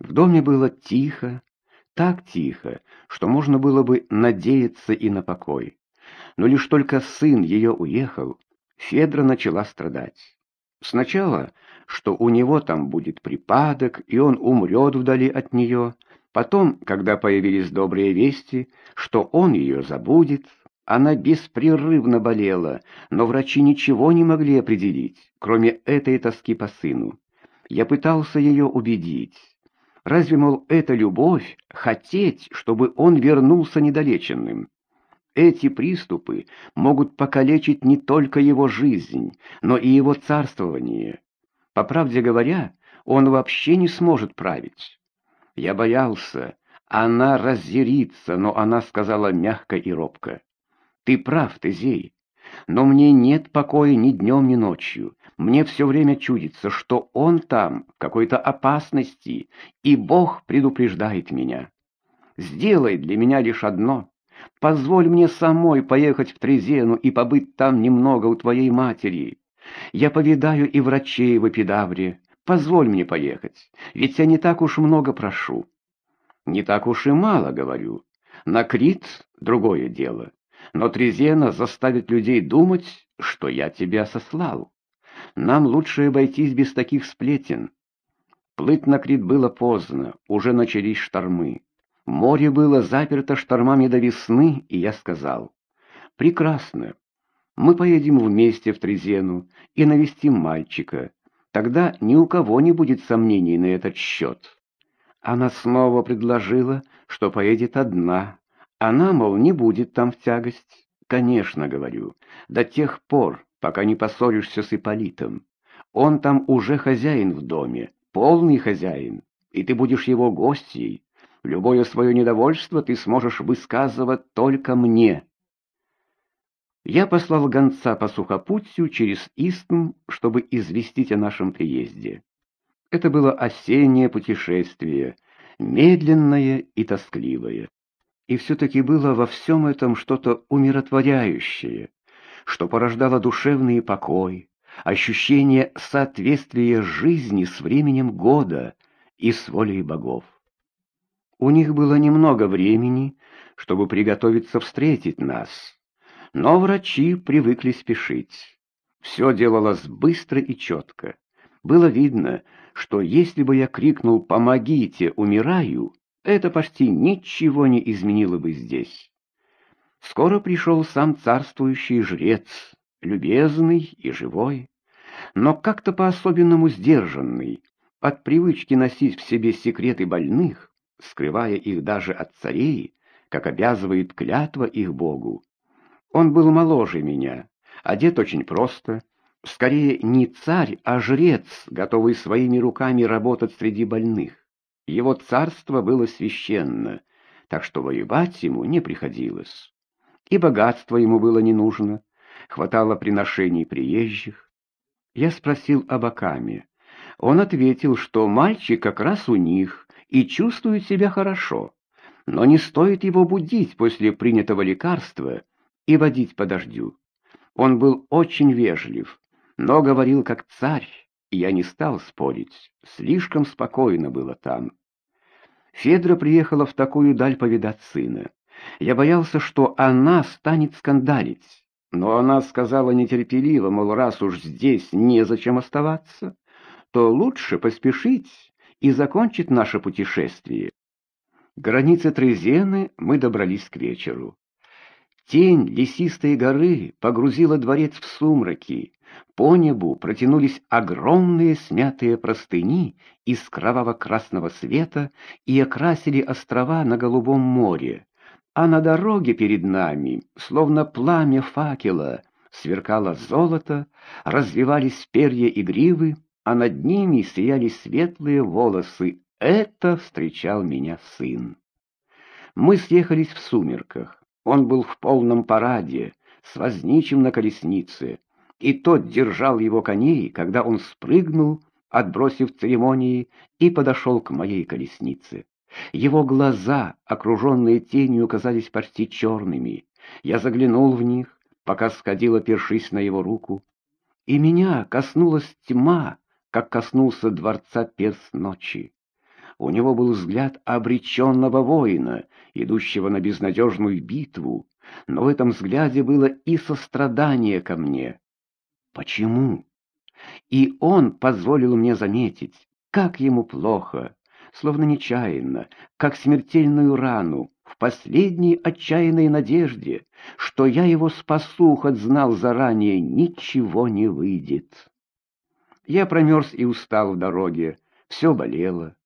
В доме было тихо, так тихо, что можно было бы надеяться и на покой. Но лишь только сын ее уехал, Федра начала страдать. Сначала, что у него там будет припадок, и он умрет вдали от нее, потом, когда появились добрые вести, что он ее забудет, она беспрерывно болела, но врачи ничего не могли определить, кроме этой тоски по сыну. Я пытался ее убедить. Разве, мол, это любовь, хотеть, чтобы он вернулся недолеченным? Эти приступы могут покалечить не только его жизнь, но и его царствование. По правде говоря, он вообще не сможет править. Я боялся, она разъярится, но она сказала мягко и робко. «Ты прав, Тезей, но мне нет покоя ни днем, ни ночью. Мне все время чудится, что он там, в какой-то опасности, и Бог предупреждает меня. Сделай для меня лишь одно. Позволь мне самой поехать в Трезену и побыть там немного у твоей матери. Я повидаю и врачей в Эпидавре. Позволь мне поехать, ведь я не так уж много прошу. Не так уж и мало, говорю. На Крит — другое дело. Но Трезена заставит людей думать, что я тебя сослал. Нам лучше обойтись без таких сплетен. Плыть на Крит было поздно, уже начались штормы. Море было заперто штормами до весны, и я сказал, «Прекрасно. Мы поедем вместе в Трезену и навестим мальчика. Тогда ни у кого не будет сомнений на этот счет». Она снова предложила, что поедет одна. Она, мол, не будет там в тягость. «Конечно, — говорю, — до тех пор, пока не поссоришься с Ипполитом. Он там уже хозяин в доме, полный хозяин, и ты будешь его гостьей. Любое свое недовольство ты сможешь высказывать только мне. Я послал гонца по сухопутью через Истм, чтобы известить о нашем приезде. Это было осеннее путешествие, медленное и тоскливое. И все-таки было во всем этом что-то умиротворяющее, что порождало душевный покой, ощущение соответствия жизни с временем года и с волей богов. У них было немного времени, чтобы приготовиться встретить нас, но врачи привыкли спешить. Все делалось быстро и четко. Было видно, что если бы я крикнул «Помогите, умираю!», это почти ничего не изменило бы здесь. Скоро пришел сам царствующий жрец, любезный и живой, но как-то по-особенному сдержанный, от привычки носить в себе секреты больных, скрывая их даже от царей, как обязывает клятва их Богу. Он был моложе меня, одет очень просто, скорее не царь, а жрец, готовый своими руками работать среди больных. Его царство было священно, так что воевать ему не приходилось и богатство ему было не нужно, хватало приношений приезжих. Я спросил об Акаме. Он ответил, что мальчик как раз у них и чувствует себя хорошо, но не стоит его будить после принятого лекарства и водить по дождю. Он был очень вежлив, но говорил как царь, и я не стал спорить, слишком спокойно было там. Федра приехала в такую даль повидать сына. Я боялся, что она станет скандалить. Но она сказала нетерпеливо, мол, раз уж здесь незачем оставаться, то лучше поспешить и закончить наше путешествие. Границы Трезены мы добрались к вечеру. Тень лесистой горы погрузила дворец в сумраки. По небу протянулись огромные смятые простыни из кроваво-красного света и окрасили острова на Голубом море а на дороге перед нами, словно пламя факела, сверкало золото, развивались перья и гривы, а над ними сияли светлые волосы. Это встречал меня сын. Мы съехались в сумерках. Он был в полном параде, с возничим на колеснице, и тот держал его коней, когда он спрыгнул, отбросив церемонии, и подошел к моей колеснице. Его глаза, окруженные тенью, казались почти черными. Я заглянул в них, пока сходила, першись на его руку. И меня коснулась тьма, как коснулся дворца перс ночи. У него был взгляд обреченного воина, идущего на безнадежную битву, но в этом взгляде было и сострадание ко мне. Почему? И он позволил мне заметить, как ему плохо, словно нечаянно, как смертельную рану, в последней отчаянной надежде, что я его спасу, хоть знал заранее, ничего не выйдет. Я промерз и устал в дороге, все болело.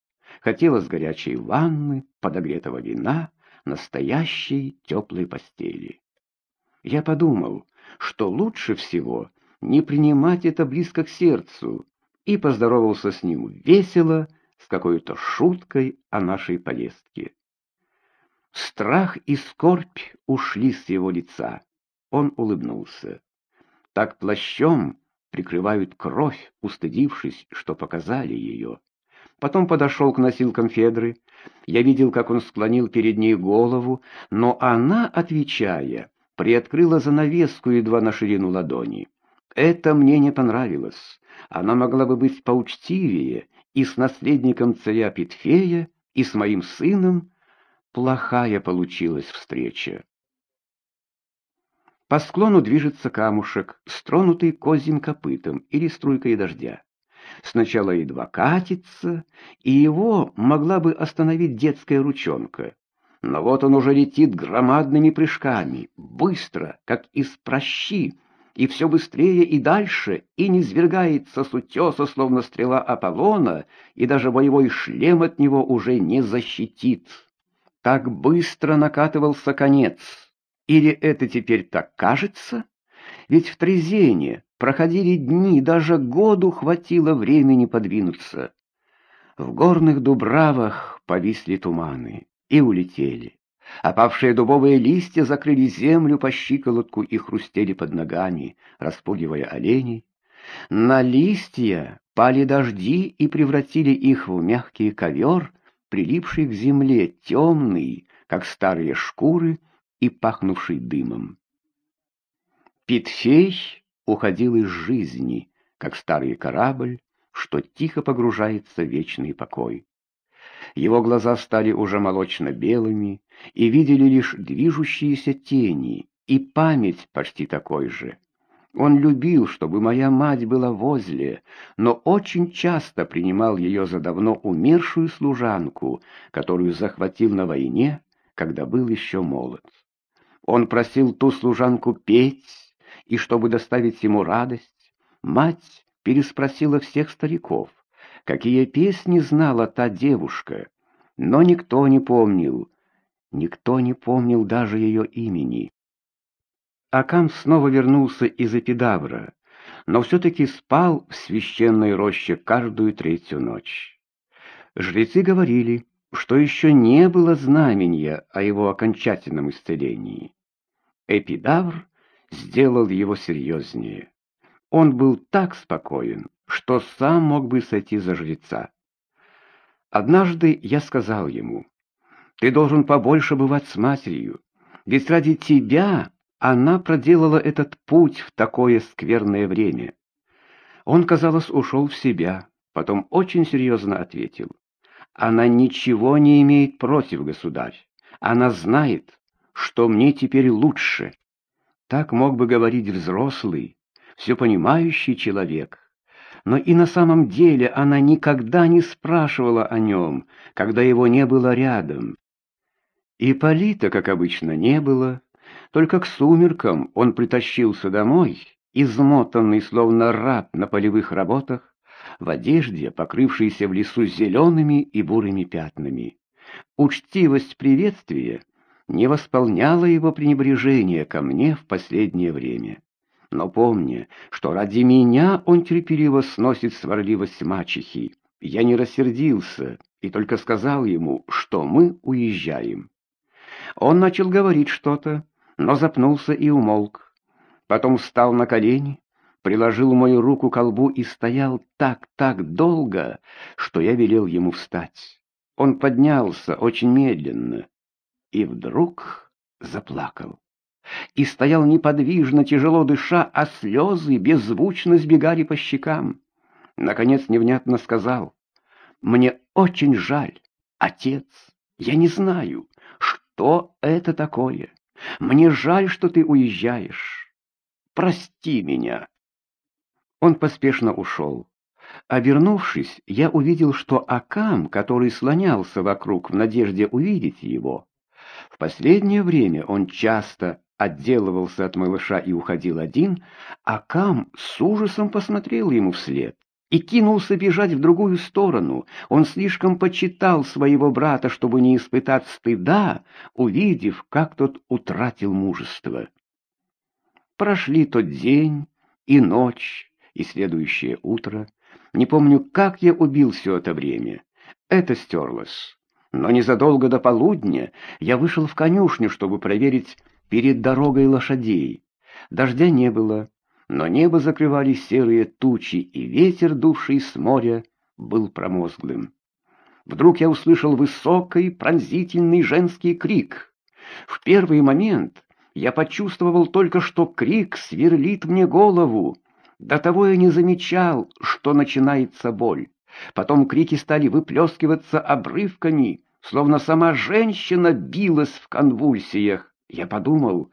Хотелось горячей ванны, подогретого вина, настоящей теплой постели. Я подумал, что лучше всего не принимать это близко к сердцу, и поздоровался с ним весело, с какой-то шуткой о нашей поездке. Страх и скорбь ушли с его лица. Он улыбнулся. Так плащом прикрывают кровь, устыдившись, что показали ее. Потом подошел к носилкам Федры. Я видел, как он склонил перед ней голову, но она, отвечая, приоткрыла занавеску едва на ширину ладони. Это мне не понравилось. Она могла бы быть поучтивее и с наследником царя Петфея, и с моим сыном. Плохая получилась встреча. По склону движется камушек, стронутый козьим копытом или струйкой дождя. Сначала едва катится, и его могла бы остановить детская ручонка. Но вот он уже летит громадными прыжками, быстро, как из прощи, и все быстрее и дальше, и не свергается с утеса, словно стрела Аполлона, и даже боевой шлем от него уже не защитит. Так быстро накатывался конец. Или это теперь так кажется? Ведь в Трезене проходили дни, даже году хватило времени подвинуться. В горных дубравах повисли туманы и улетели. Опавшие дубовые листья закрыли землю по щиколотку и хрустели под ногами, распугивая оленей. На листья пали дожди и превратили их в мягкий ковер, прилипший к земле, темный, как старые шкуры, и пахнувший дымом. Питфей уходил из жизни, как старый корабль, что тихо погружается в вечный покой. Его глаза стали уже молочно-белыми и видели лишь движущиеся тени, и память почти такой же. Он любил, чтобы моя мать была возле, но очень часто принимал ее за давно умершую служанку, которую захватил на войне, когда был еще молод. Он просил ту служанку петь, и чтобы доставить ему радость, мать переспросила всех стариков, какие песни знала та девушка, но никто не помнил, никто не помнил даже ее имени. Акам снова вернулся из Эпидавра, но все-таки спал в священной роще каждую третью ночь. Жрецы говорили, что еще не было знамения о его окончательном исцелении. Эпидавр сделал его серьезнее. Он был так спокоен, что сам мог бы сойти за жреца. Однажды я сказал ему, «Ты должен побольше бывать с матерью, ведь ради тебя она проделала этот путь в такое скверное время». Он, казалось, ушел в себя, потом очень серьезно ответил, «Она ничего не имеет против, государь. Она знает, что мне теперь лучше». Так мог бы говорить взрослый, все понимающий человек но и на самом деле она никогда не спрашивала о нем, когда его не было рядом. И Полита, как обычно, не было, только к сумеркам он притащился домой, измотанный, словно раб на полевых работах, в одежде, покрывшейся в лесу зелеными и бурыми пятнами. Учтивость приветствия не восполняла его пренебрежение ко мне в последнее время но помни, что ради меня он терпеливо сносит сварливость мачехи. Я не рассердился и только сказал ему, что мы уезжаем. Он начал говорить что-то, но запнулся и умолк. Потом встал на колени, приложил мою руку к колбу и стоял так-так долго, что я велел ему встать. Он поднялся очень медленно и вдруг заплакал и стоял неподвижно, тяжело дыша, а слезы беззвучно сбегали по щекам. Наконец невнятно сказал, «Мне очень жаль, Отец, я не знаю, что это такое. Мне жаль, что ты уезжаешь. Прости меня. Он поспешно ушел. Обернувшись, я увидел, что Акам, который слонялся вокруг в надежде увидеть его, в последнее время он часто отделывался от малыша и уходил один, Акам с ужасом посмотрел ему вслед и кинулся бежать в другую сторону. Он слишком почитал своего брата, чтобы не испытать стыда, увидев, как тот утратил мужество. Прошли тот день и ночь, и следующее утро. Не помню, как я убил все это время. Это стерлось. Но незадолго до полудня я вышел в конюшню, чтобы проверить перед дорогой лошадей. Дождя не было, но небо закрывали серые тучи, и ветер, дувший с моря, был промозглым. Вдруг я услышал высокий, пронзительный женский крик. В первый момент я почувствовал только, что крик сверлит мне голову. До того я не замечал, что начинается боль. Потом крики стали выплескиваться обрывками, словно сама женщина билась в конвульсиях. Я подумал,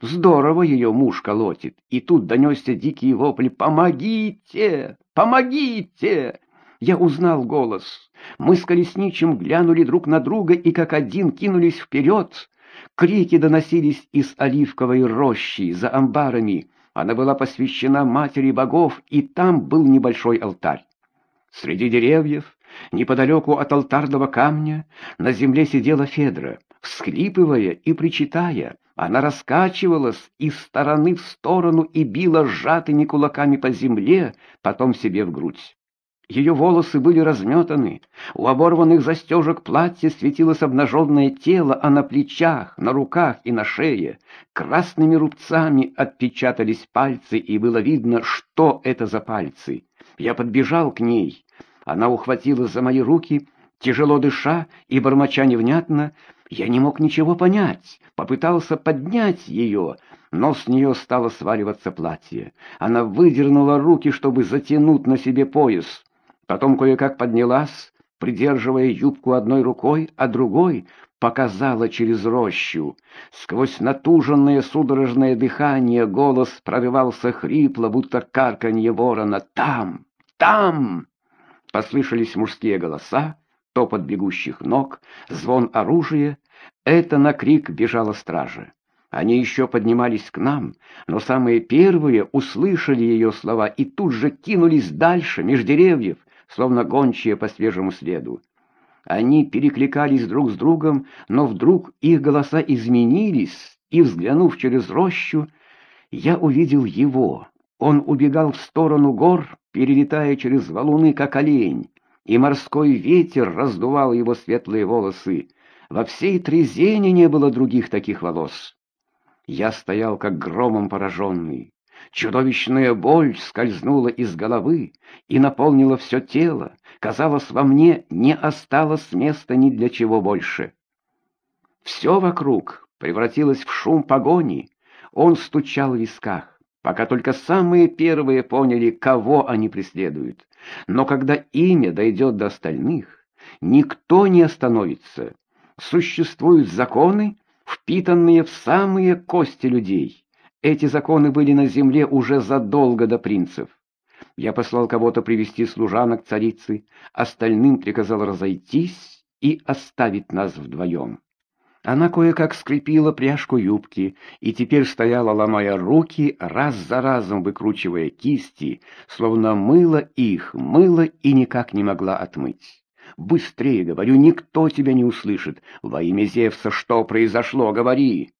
здорово ее муж колотит, и тут донесся дикий вопль «Помогите! Помогите!» Я узнал голос. Мы с колесничим глянули друг на друга и как один кинулись вперед. Крики доносились из оливковой рощи за амбарами. Она была посвящена матери богов, и там был небольшой алтарь. Среди деревьев, неподалеку от алтарного камня, на земле сидела Федра. Всхлипывая и причитая, она раскачивалась из стороны в сторону и била сжатыми кулаками по земле, потом себе в грудь. Ее волосы были разметаны, у оборванных застежек платья светилось обнаженное тело, а на плечах, на руках и на шее красными рубцами отпечатались пальцы, и было видно, что это за пальцы. Я подбежал к ней. Она ухватилась за мои руки, тяжело дыша и бормоча невнятно. Я не мог ничего понять, попытался поднять ее, но с нее стало сваливаться платье. Она выдернула руки, чтобы затянуть на себе пояс. Потом кое-как поднялась, придерживая юбку одной рукой, а другой показала через рощу. Сквозь натуженное судорожное дыхание голос прорывался хрипло, будто карканье ворона. «Там! Там!» Послышались мужские голоса, топот бегущих ног, звон оружия. Это на крик бежала стража. Они еще поднимались к нам, но самые первые услышали ее слова и тут же кинулись дальше, меж деревьев, словно гончие по свежему следу. Они перекликались друг с другом, но вдруг их голоса изменились, и, взглянув через рощу, я увидел его. Он убегал в сторону гор, перелетая через валуны, как олень, и морской ветер раздувал его светлые волосы. Во всей Трезене не было других таких волос. Я стоял, как громом пораженный. Чудовищная боль скользнула из головы и наполнила все тело. Казалось, во мне не осталось места ни для чего больше. Все вокруг превратилось в шум погони. Он стучал в висках, пока только самые первые поняли, кого они преследуют. Но когда имя дойдет до остальных, никто не остановится. Существуют законы, впитанные в самые кости людей. Эти законы были на земле уже задолго до принцев. Я послал кого-то привести служанок царицы, остальным приказал разойтись и оставить нас вдвоем. Она кое-как скрепила пряжку юбки и теперь стояла, ломая руки, раз за разом выкручивая кисти, словно мыла их, мыла и никак не могла отмыть. «Быстрее, — говорю, — никто тебя не услышит. Во имя Зевса что произошло, говори!»